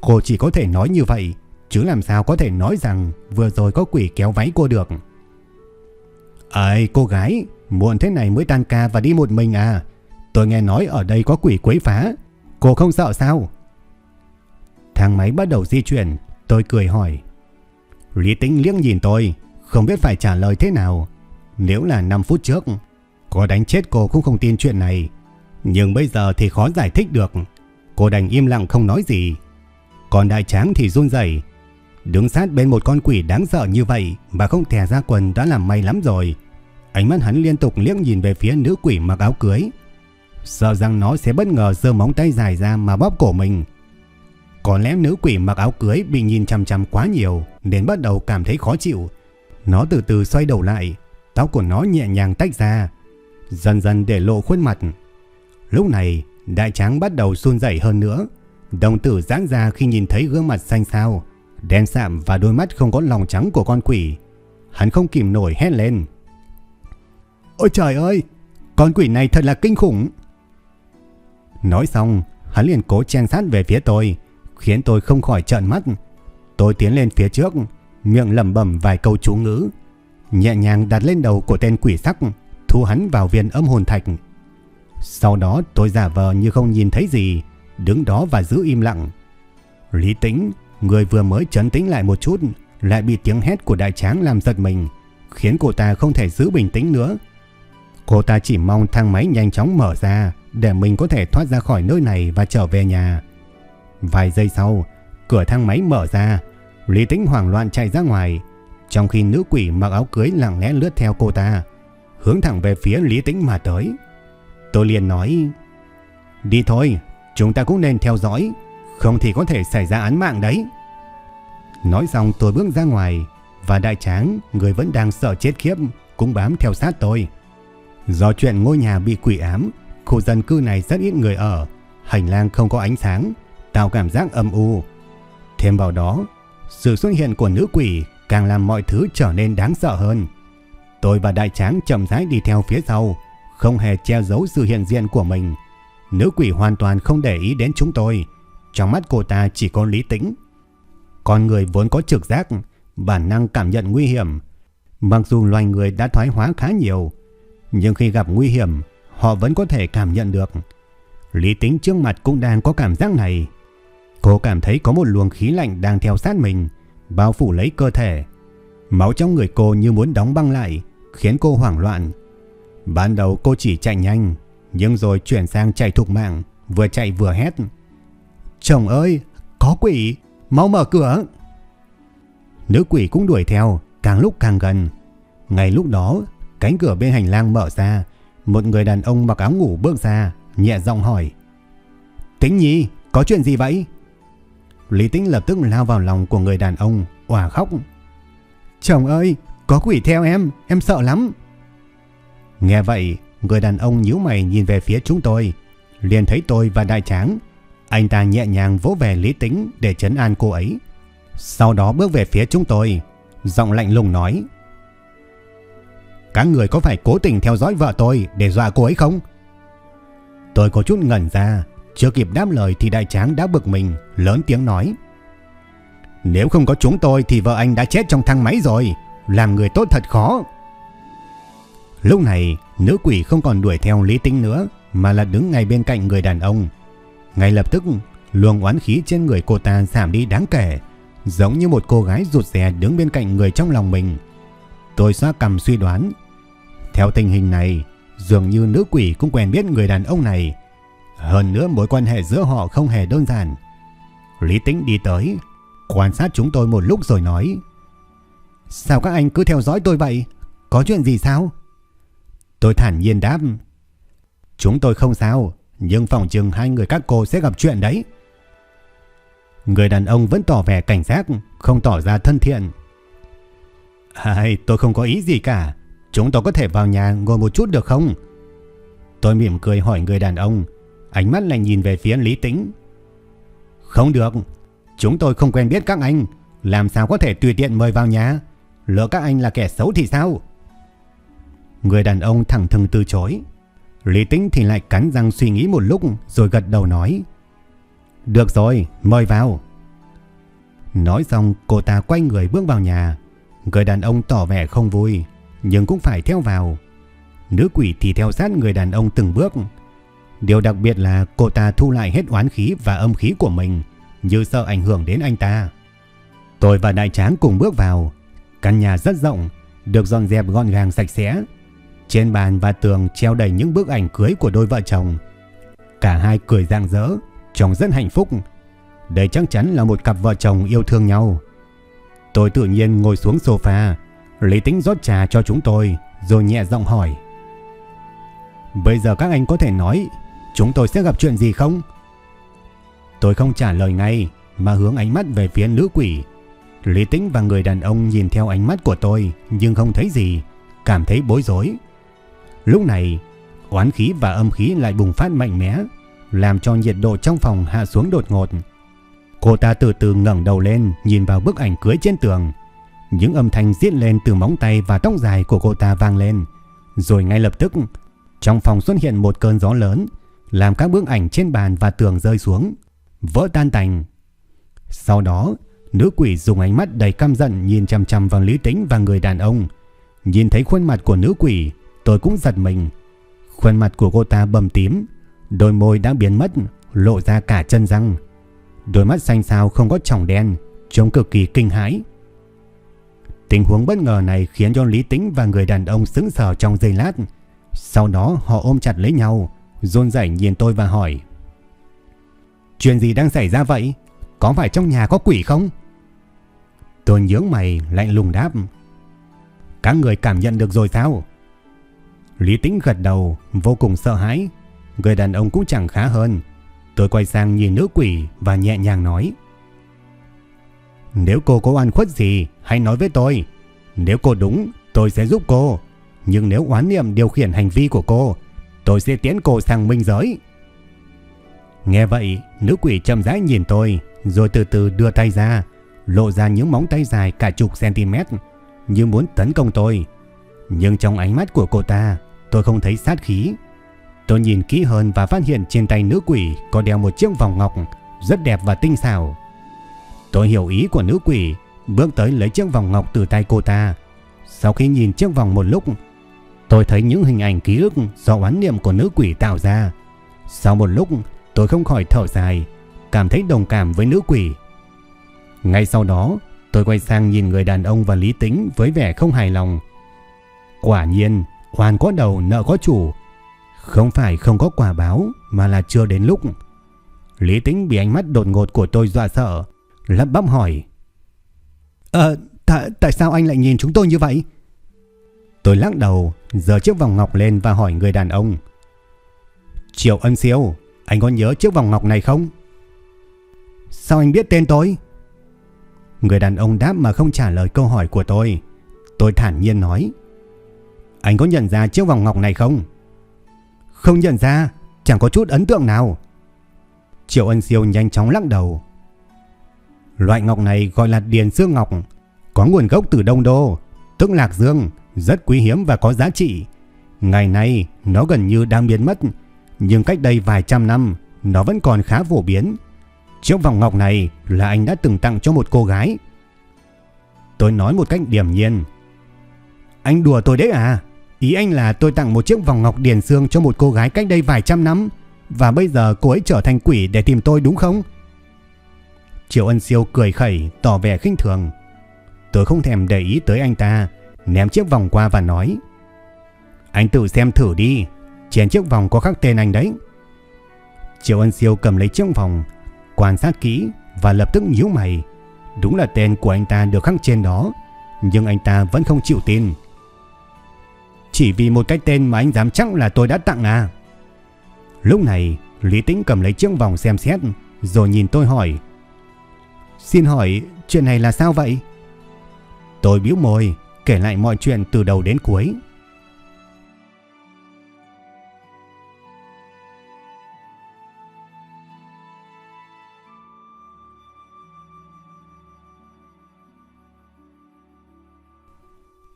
Cô chỉ có thể nói như vậy, chứ làm sao có thể nói rằng vừa rồi có quỷ kéo váy cô được. Ây cô gái, muộn thế này mới tan ca và đi một mình à? Tôi nghe nói ở đây có quỷ quấy phá, cô không sợ sao? Thang máy bắt đầu di chuyển, tôi cười hỏi. Lý Tĩnh liếc nhìn tôi, không biết phải trả lời thế nào. Nếu là 5 phút trước, có đánh chết cô cũng không tin chuyện này. Nhưng bây giờ thì khó giải thích được. Cô đành im lặng không nói gì. Còn đại tráng thì run rẩy Đứng sát bên một con quỷ đáng sợ như vậy mà không thè ra quần đã làm may lắm rồi. Ánh mắt hắn liên tục liếc nhìn về phía nữ quỷ mặc áo cưới. Sợ rằng nó sẽ bất ngờ giơ móng tay dài ra mà bóp cổ mình. Có lẽ nữ quỷ mặc áo cưới bị nhìn chằm chằm quá nhiều nên bắt đầu cảm thấy khó chịu. Nó từ từ xoay đầu lại, tóc của nó nhẹ nhàng tách ra, dần dần để lộ khuôn mặt. Lúc này, đại tráng bắt đầu run rẩy hơn nữa. Đồng tử giãn ra khi nhìn thấy gương mặt xanh xao, đen sạm và đôi mắt không có lòng trắng của con quỷ. Hắn không kìm nổi hét lên. Ôi trời ơi, con quỷ này thật là kinh khủng. Nói xong, hắn liền cố chen sát về phía tôi, khiến tôi không khỏi trợn mắt. Tôi tiến lên phía trước, miệng lẩm bẩm vài câu chú ngữ, nhẹ nhàng đặt lên đầu của tên quỷ sắc, thu hắn vào viên âm hồn thạch. Sau đó tôi giả vờ như không nhìn thấy gì, đứng đó và giữ im lặng. Lý Tĩnh, người vừa mới trấn tĩnh lại một chút, lại bị tiếng hét của đại tráng làm giật mình, khiến cô ta không thể giữ bình tĩnh nữa. Cô ta chỉ mong thang máy nhanh chóng mở ra để mình có thể thoát ra khỏi nơi này và trở về nhà. Vài giây sau, cửa thang máy mở ra, Lý Tĩnh hoảng loạn chạy ra ngoài, trong khi nữ quỷ mặc áo cưới lặng lẽ lướt theo cô ta, hướng thẳng về phía Lý Tĩnh mà tới. Tôi liền nói, đi thôi, chúng ta cũng nên theo dõi, không thì có thể xảy ra án mạng đấy. Nói xong tôi bước ra ngoài, và đại tráng, người vẫn đang sợ chết khiếp, cũng bám theo sát tôi. Do chuyện ngôi nhà bị quỷ ám, khu dân cư này rất ít người ở, hành lang không có ánh sáng, tạo cảm giác âm u. Thêm vào đó, sự xuất hiện của nữ quỷ càng làm mọi thứ trở nên đáng sợ hơn. Tôi và đại tráng chậm rãi đi theo phía sau, không hề che giấu sự hiện diện của mình. Nữ quỷ hoàn toàn không để ý đến chúng tôi, trong mắt cô ta chỉ có lý tĩnh. Con người vốn có trực giác, bản năng cảm nhận nguy hiểm. Mặc dù loài người đã thoái hóa khá nhiều, nhưng khi gặp nguy hiểm, họ vẫn có thể cảm nhận được. Lý tính trước mặt cũng đang có cảm giác này. Cô cảm thấy có một luồng khí lạnh đang theo sát mình, bao phủ lấy cơ thể. Máu trong người cô như muốn đóng băng lại, khiến cô hoảng loạn. Ban đầu cô chỉ chạy nhanh, nhưng rồi chuyển sang chạy thục mạng, vừa chạy vừa hét. Chồng ơi, có quỷ, mau mở cửa. Nữ quỷ cũng đuổi theo, càng lúc càng gần. Ngay lúc đó, cánh cửa bên hành lang mở ra, một người đàn ông mặc áo ngủ bước ra, nhẹ giọng hỏi. Tĩnh Nhi, có chuyện gì vậy? Lý Tĩnh lập tức lao vào lòng của người đàn ông, òa khóc. Chồng ơi, có quỷ theo em, em sợ lắm. Nghe vậy, người đàn ông nhíu mày nhìn về phía chúng tôi, liền thấy tôi và đại tráng. Anh ta nhẹ nhàng vỗ về Lý tính để chấn an cô ấy. Sau đó bước về phía chúng tôi, giọng lạnh lùng nói. Các người có phải cố tình theo dõi vợ tôi để dọa cô ấy không? Tôi có chút ngẩn ra, Chưa kịp đáp lời thì đại tráng đã bực mình, lớn tiếng nói. Nếu không có chúng tôi thì vợ anh đã chết trong thang máy rồi, làm người tốt thật khó. Lúc này, nữ quỷ không còn đuổi theo Lý Tĩnh nữa, mà là đứng ngay bên cạnh người đàn ông. Ngay lập tức, luồng oán khí trên người cô ta giảm đi đáng kể, giống như một cô gái rụt rè đứng bên cạnh người trong lòng mình. Tôi xoa cầm suy đoán. Theo tình hình này, dường như nữ quỷ cũng quen biết người đàn ông này. Hơn nữa mối quan hệ giữa họ không hề đơn giản. Lý Tĩnh đi tới, quan sát chúng tôi một lúc rồi nói. Sao các anh cứ theo dõi tôi vậy? Có chuyện gì sao? Tôi thản nhiên đáp. Chúng tôi không sao, nhưng phòng chừng hai người các cô sẽ gặp chuyện đấy. Người đàn ông vẫn tỏ vẻ cảnh giác, không tỏ ra thân thiện. Ai, tôi không có ý gì cả. Chúng tôi có thể vào nhà ngồi một chút được không? Tôi mỉm cười hỏi người đàn ông, ánh mắt lại nhìn về phía Lý Tĩnh. Không được, chúng tôi không quen biết các anh, làm sao có thể tùy tiện mời vào nhà? Lỡ các anh là kẻ xấu thì sao? Người đàn ông thẳng thừng từ chối. Lý Tĩnh thì lại cắn răng suy nghĩ một lúc rồi gật đầu nói. Được rồi, mời vào. Nói xong cô ta quay người bước vào nhà. Người đàn ông tỏ vẻ không vui, nhưng cũng phải theo vào. Nữ quỷ thì theo sát người đàn ông từng bước. Điều đặc biệt là cô ta thu lại hết oán khí và âm khí của mình, như sợ ảnh hưởng đến anh ta. Tôi và đại tráng cùng bước vào. Căn nhà rất rộng, được dọn dẹp gọn gàng sạch sẽ. Trên bàn và tường treo đầy những bức ảnh cưới của đôi vợ chồng. Cả hai cười rạng rỡ, trông rất hạnh phúc. Đây chắc chắn là một cặp vợ chồng yêu thương nhau. Tôi tự nhiên ngồi xuống sofa, lấy tính rót trà cho chúng tôi, rồi nhẹ giọng hỏi. Bây giờ các anh có thể nói chúng tôi sẽ gặp chuyện gì không? Tôi không trả lời ngay, mà hướng ánh mắt về phía nữ quỷ. Lý Tĩnh và người đàn ông nhìn theo ánh mắt của tôi nhưng không thấy gì, cảm thấy bối rối. Lúc này, oán khí và âm khí lại bùng phát mạnh mẽ, làm cho nhiệt độ trong phòng hạ xuống đột ngột. Cô ta từ từ ngẩng đầu lên nhìn vào bức ảnh cưới trên tường. Những âm thanh giết lên từ móng tay và tóc dài của cô ta vang lên. Rồi ngay lập tức, trong phòng xuất hiện một cơn gió lớn, làm các bức ảnh trên bàn và tường rơi xuống, vỡ tan tành. Sau đó, nữ quỷ dùng ánh mắt đầy căm giận nhìn chằm chằm vào Lý Tĩnh và người đàn ông. Nhìn thấy khuôn mặt của nữ quỷ, tôi cũng giật mình. Khuôn mặt của cô ta bầm tím, đôi môi đã biến mất, lộ ra cả chân răng. Đôi mắt xanh xao không có tròng đen, trông cực kỳ kinh hãi. Tình huống bất ngờ này khiến cho Lý Tĩnh và người đàn ông sững sờ trong giây lát. Sau đó họ ôm chặt lấy nhau, run rẩy nhìn tôi và hỏi. Chuyện gì đang xảy ra vậy? Có phải trong nhà có quỷ không? Tôi nhướng mày lạnh lùng đáp. Các người cảm nhận được rồi sao? Lý Tĩnh gật đầu, vô cùng sợ hãi. Người đàn ông cũng chẳng khá hơn. Tôi quay sang nhìn nữ quỷ và nhẹ nhàng nói. Nếu cô có oan khuất gì, hãy nói với tôi. Nếu cô đúng, tôi sẽ giúp cô. Nhưng nếu oán niệm điều khiển hành vi của cô, tôi sẽ tiến cô sang minh giới. Nghe vậy, nữ quỷ chậm rãi nhìn tôi, rồi từ từ đưa tay ra, lộ ra những móng tay dài cả chục cm, như muốn tấn công tôi. Nhưng trong ánh mắt của cô ta, tôi không thấy sát khí. Tôi nhìn kỹ hơn và phát hiện trên tay nữ quỷ có đeo một chiếc vòng ngọc rất đẹp và tinh xảo. Tôi hiểu ý của nữ quỷ, bước tới lấy chiếc vòng ngọc từ tay cô ta. Sau khi nhìn chiếc vòng một lúc, tôi thấy những hình ảnh ký ức do oán niệm của nữ quỷ tạo ra. Sau một lúc, tôi không khỏi thở dài, cảm thấy đồng cảm với nữ quỷ. Ngay sau đó, tôi quay sang nhìn người đàn ông và Lý Tĩnh với vẻ không hài lòng. Quả nhiên, hoàn có đầu nợ có chủ. Không phải không có quả báo mà là chưa đến lúc. Lý Tĩnh bị ánh mắt đột ngột của tôi dọa sợ, lắp bắp hỏi. Ờ, tại, tại sao anh lại nhìn chúng tôi như vậy? Tôi lắc đầu, giờ chiếc vòng ngọc lên và hỏi người đàn ông. Triệu ân siêu, anh có nhớ chiếc vòng ngọc này không? Sao anh biết tên tôi? Người đàn ông đáp mà không trả lời câu hỏi của tôi. Tôi thản nhiên nói. Anh có nhận ra chiếc vòng ngọc này không? Không nhận ra, chẳng có chút ấn tượng nào. Triệu Ân Siêu nhanh chóng lắc đầu. Loại ngọc này gọi là Điền Xương Ngọc, có nguồn gốc từ Đông Đô, tức Lạc Dương, rất quý hiếm và có giá trị. Ngày nay nó gần như đang biến mất, nhưng cách đây vài trăm năm nó vẫn còn khá phổ biến. Chiếc vòng ngọc này là anh đã từng tặng cho một cô gái. Tôi nói một cách điềm nhiên. Anh đùa tôi đấy à? Ý anh là tôi tặng một chiếc vòng ngọc điền xương cho một cô gái cách đây vài trăm năm và bây giờ cô ấy trở thành quỷ để tìm tôi đúng không? Triệu Ân Siêu cười khẩy tỏ vẻ khinh thường. Tôi không thèm để ý tới anh ta, ném chiếc vòng qua và nói Anh tự xem thử đi, trên chiếc vòng có khắc tên anh đấy. Triệu Ân Siêu cầm lấy chiếc vòng, quan sát kỹ và lập tức nhíu mày. Đúng là tên của anh ta được khắc trên đó, nhưng anh ta vẫn không chịu tin. Chỉ vì một cái tên mà anh dám chắc là tôi đã tặng à? Lúc này, Lý Tĩnh cầm lấy chiếc vòng xem xét, rồi nhìn tôi hỏi. Xin hỏi, chuyện này là sao vậy? Tôi biếu môi, kể lại mọi chuyện từ đầu đến cuối.